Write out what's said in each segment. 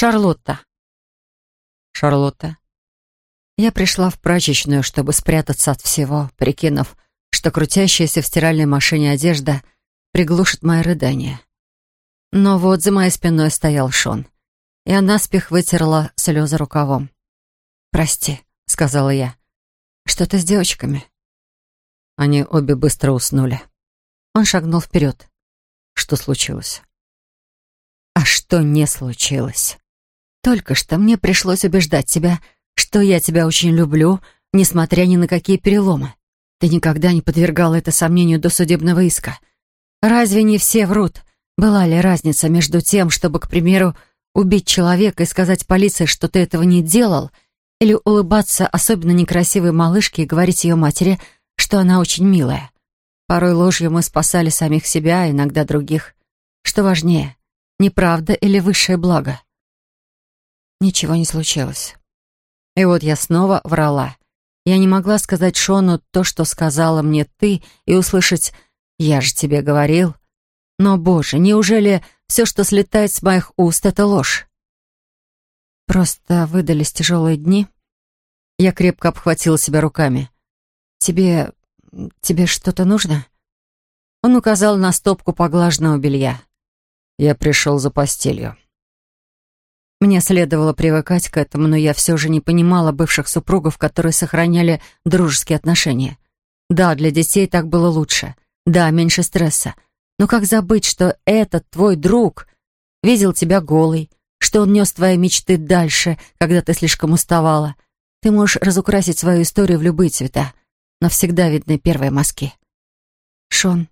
Шарлотта. Шарлотта. Я пришла в прачечную, чтобы спрятаться от всего, прикинув, что крутящаяся в стиральной машине одежда приглушит мое рыдание. Но вот за моей спиной стоял Шон. и она наспех вытерла слезы рукавом. «Прости», — сказала я. «Что-то с девочками?» Они обе быстро уснули. Он шагнул вперед. Что случилось? А что не случилось? Только что мне пришлось убеждать тебя, что я тебя очень люблю, несмотря ни на какие переломы. Ты никогда не подвергала это сомнению до судебного иска. Разве не все врут? Была ли разница между тем, чтобы, к примеру, убить человека и сказать полиции, что ты этого не делал, или улыбаться особенно некрасивой малышке и говорить ее матери, что она очень милая? Порой ложью мы спасали самих себя, а иногда других. Что важнее, неправда или высшее благо? Ничего не случилось. И вот я снова врала. Я не могла сказать Шону то, что сказала мне ты, и услышать «я же тебе говорил». Но, боже, неужели все, что слетает с моих уст, это ложь? Просто выдались тяжелые дни. Я крепко обхватила себя руками. «Тебе... тебе что-то нужно?» Он указал на стопку поглаженного белья. «Я пришел за постелью», мне следовало привыкать к этому, но я все же не понимала бывших супругов, которые сохраняли дружеские отношения. Да, для детей так было лучше. Да, меньше стресса. Но как забыть, что этот твой друг видел тебя голой, что он нес твои мечты дальше, когда ты слишком уставала? Ты можешь разукрасить свою историю в любые цвета, но всегда видны первые мазки. Шон,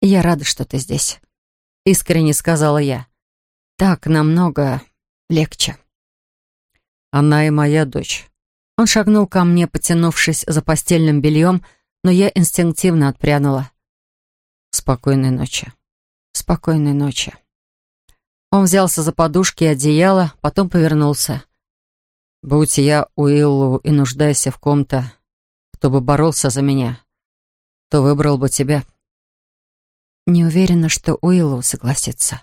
я рада, что ты здесь, — искренне сказала я так намного легче. Она и моя дочь. Он шагнул ко мне, потянувшись за постельным бельем, но я инстинктивно отпрянула. Спокойной ночи. Спокойной ночи. Он взялся за подушки и одеяло, потом повернулся. Будь я Уиллу и нуждаясь в ком-то, кто бы боролся за меня, то выбрал бы тебя. Не уверена, что Уиллу согласится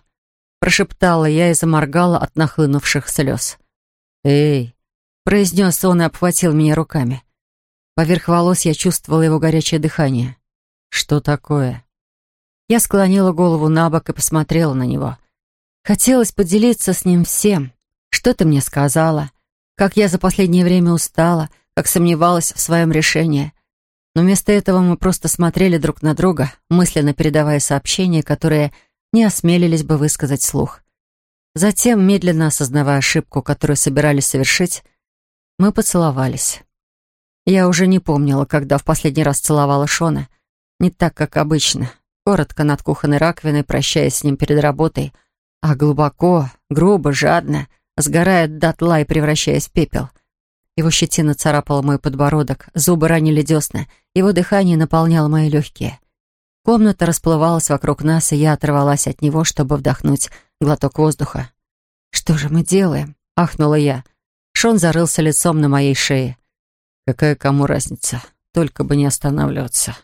прошептала я и заморгала от нахлынувших слез. «Эй!» — произнес он и обхватил меня руками. Поверх волос я чувствовала его горячее дыхание. «Что такое?» Я склонила голову на бок и посмотрела на него. Хотелось поделиться с ним всем. Что ты мне сказала? Как я за последнее время устала, как сомневалась в своем решении. Но вместо этого мы просто смотрели друг на друга, мысленно передавая сообщения, которые не осмелились бы высказать слух. Затем, медленно осознавая ошибку, которую собирались совершить, мы поцеловались. Я уже не помнила, когда в последний раз целовала Шона. Не так, как обычно. Коротко над кухонной раковиной, прощаясь с ним перед работой, а глубоко, грубо, жадно, сгорая дотла и превращаясь в пепел. Его щетина царапала мой подбородок, зубы ранили десна, его дыхание наполняло мои легкие — Комната расплывалась вокруг нас, и я оторвалась от него, чтобы вдохнуть глоток воздуха. «Что же мы делаем?» — ахнула я. Шон зарылся лицом на моей шее. «Какая кому разница? Только бы не останавливаться».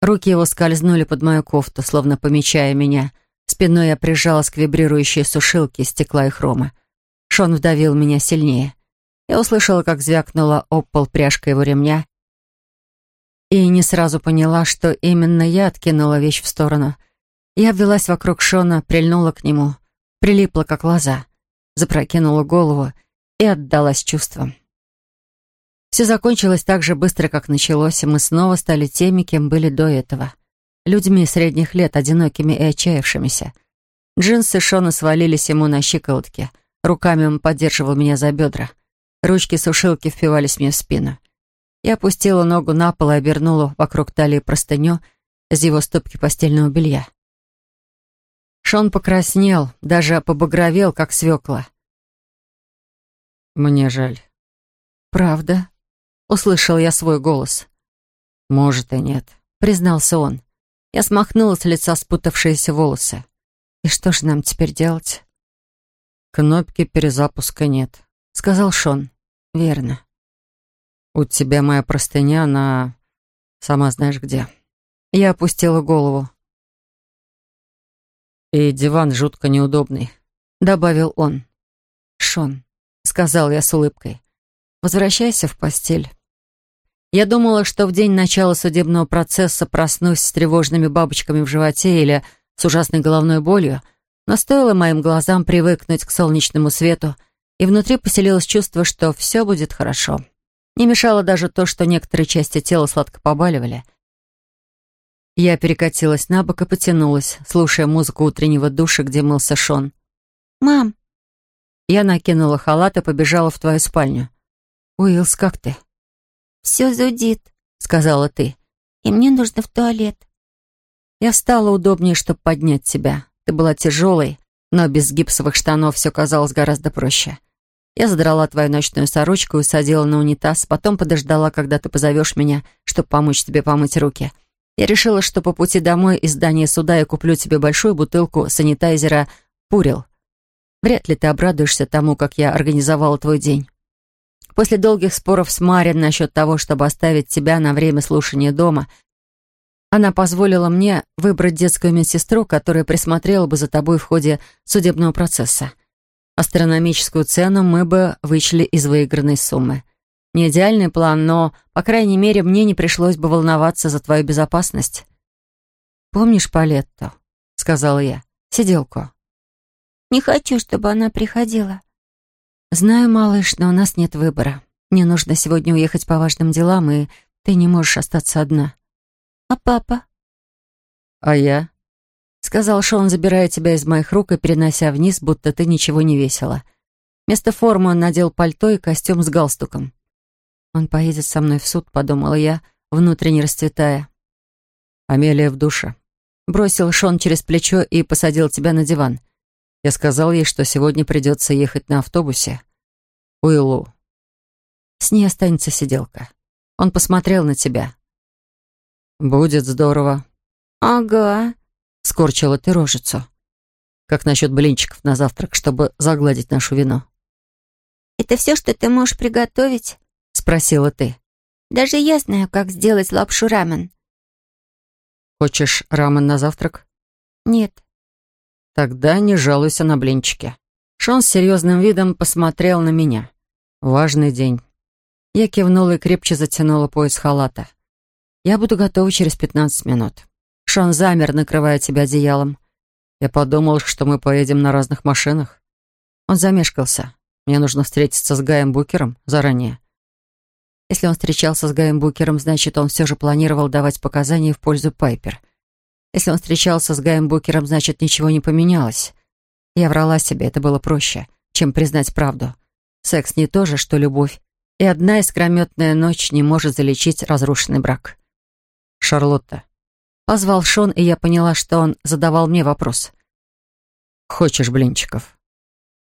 Руки его скользнули под мою кофту, словно помечая меня. Спиной я прижалась к вибрирующей сушилке из стекла и хрома. Шон вдавил меня сильнее. Я услышала, как звякнула об пол пряжка его ремня и не сразу поняла, что именно я откинула вещь в сторону. Я обвелась вокруг Шона, прильнула к нему, прилипла, как лоза, запрокинула голову и отдалась чувствам. Все закончилось так же быстро, как началось, и мы снова стали теми, кем были до этого. Людьми средних лет, одинокими и отчаявшимися. Джинсы Шона свалились ему на щиколотки. Руками он поддерживал меня за бедра. Ручки сушилки впивались мне в спину. Я опустила ногу на пол и обернула вокруг талии простыню из его стопки постельного белья. Шон покраснел, даже побагровел, как свекла. «Мне жаль». «Правда?» — услышал я свой голос. «Может и нет», — признался он. Я смахнула с лица спутавшиеся волосы. «И что же нам теперь делать?» «Кнопки перезапуска нет», — сказал Шон. «Верно. «У тебя моя простыня, на сама знаешь где». Я опустила голову. «И диван жутко неудобный», — добавил он. «Шон», — сказал я с улыбкой, — «возвращайся в постель». Я думала, что в день начала судебного процесса проснусь с тревожными бабочками в животе или с ужасной головной болью, но стоило моим глазам привыкнуть к солнечному свету, и внутри поселилось чувство, что все будет хорошо. Не мешало даже то, что некоторые части тела сладко побаливали. Я перекатилась на бок и потянулась, слушая музыку утреннего душа, где мылся Шон. «Мам!» Я накинула халат и побежала в твою спальню. «Уиллс, как ты?» «Все зудит», — сказала ты. «И мне нужно в туалет». Я встала удобнее, чтобы поднять тебя. Ты была тяжелой, но без гипсовых штанов все казалось гораздо проще. Я задрала твою ночную сорочку и усадила на унитаз, потом подождала, когда ты позовешь меня, чтобы помочь тебе помыть руки. Я решила, что по пути домой из здания суда я куплю тебе большую бутылку санитайзера «Пурил». Вряд ли ты обрадуешься тому, как я организовала твой день. После долгих споров с Марин насчет того, чтобы оставить тебя на время слушания дома, она позволила мне выбрать детскую медсестру, которая присмотрела бы за тобой в ходе судебного процесса. Астрономическую цену мы бы вычли из выигранной суммы. Не идеальный план, но, по крайней мере, мне не пришлось бы волноваться за твою безопасность. «Помнишь Палетто?» — сказала я. «Сиделку». «Не хочу, чтобы она приходила». «Знаю, малыш, но у нас нет выбора. Мне нужно сегодня уехать по важным делам, и ты не можешь остаться одна». «А папа?» «А я?» сказал Шон, забирая тебя из моих рук и перенося вниз, будто ты ничего не весила. Вместо формы он надел пальто и костюм с галстуком. «Он поедет со мной в суд», — подумала я, внутренне расцветая. «Амелия в душе». Бросил Шон через плечо и посадил тебя на диван. Я сказал ей, что сегодня придется ехать на автобусе. Уиллу. С ней останется сиделка. Он посмотрел на тебя. «Будет здорово». «Ага», скорчила ты рожицу. Как насчет блинчиков на завтрак, чтобы загладить нашу вино? «Это все, что ты можешь приготовить?» — спросила ты. «Даже я знаю, как сделать лапшу рамен». «Хочешь рамен на завтрак?» «Нет». «Тогда не жалуйся на блинчики». Шон с серьезным видом посмотрел на меня. «Важный день». Я кивнула и крепче затянула пояс халата. «Я буду готова через пятнадцать минут». Шон замер, накрывая тебя одеялом. Я подумал, что мы поедем на разных машинах. Он замешкался. Мне нужно встретиться с Гаем Букером заранее. Если он встречался с Гаем Букером, значит, он все же планировал давать показания в пользу Пайпер. Если он встречался с Гаем Букером, значит, ничего не поменялось. Я врала себе, это было проще, чем признать правду. Секс не то же, что любовь. И одна искрометная ночь не может залечить разрушенный брак. Шарлотта, Позвал Шон, и я поняла, что он задавал мне вопрос. «Хочешь блинчиков?»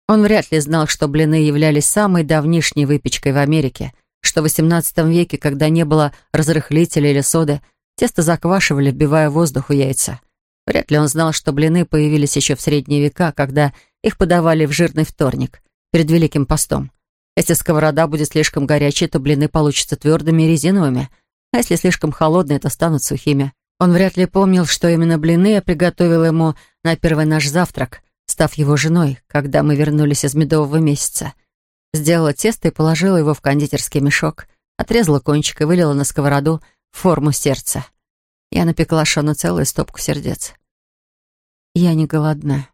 Он вряд ли знал, что блины являлись самой давнишней выпечкой в Америке, что в XVIII веке, когда не было разрыхлителя или соды, тесто заквашивали, вбивая воздух у яйца. Вряд ли он знал, что блины появились еще в средние века, когда их подавали в жирный вторник, перед Великим постом. Если сковорода будет слишком горячей, то блины получатся твердыми и резиновыми, а если слишком холодные, то станут сухими. Он вряд ли помнил, что именно блины я приготовила ему на первый наш завтрак, став его женой, когда мы вернулись из медового месяца. Сделала тесто и положила его в кондитерский мешок, отрезала кончик и вылила на сковороду форму сердца. Я напекла Шону целую стопку сердец. «Я не голодна»,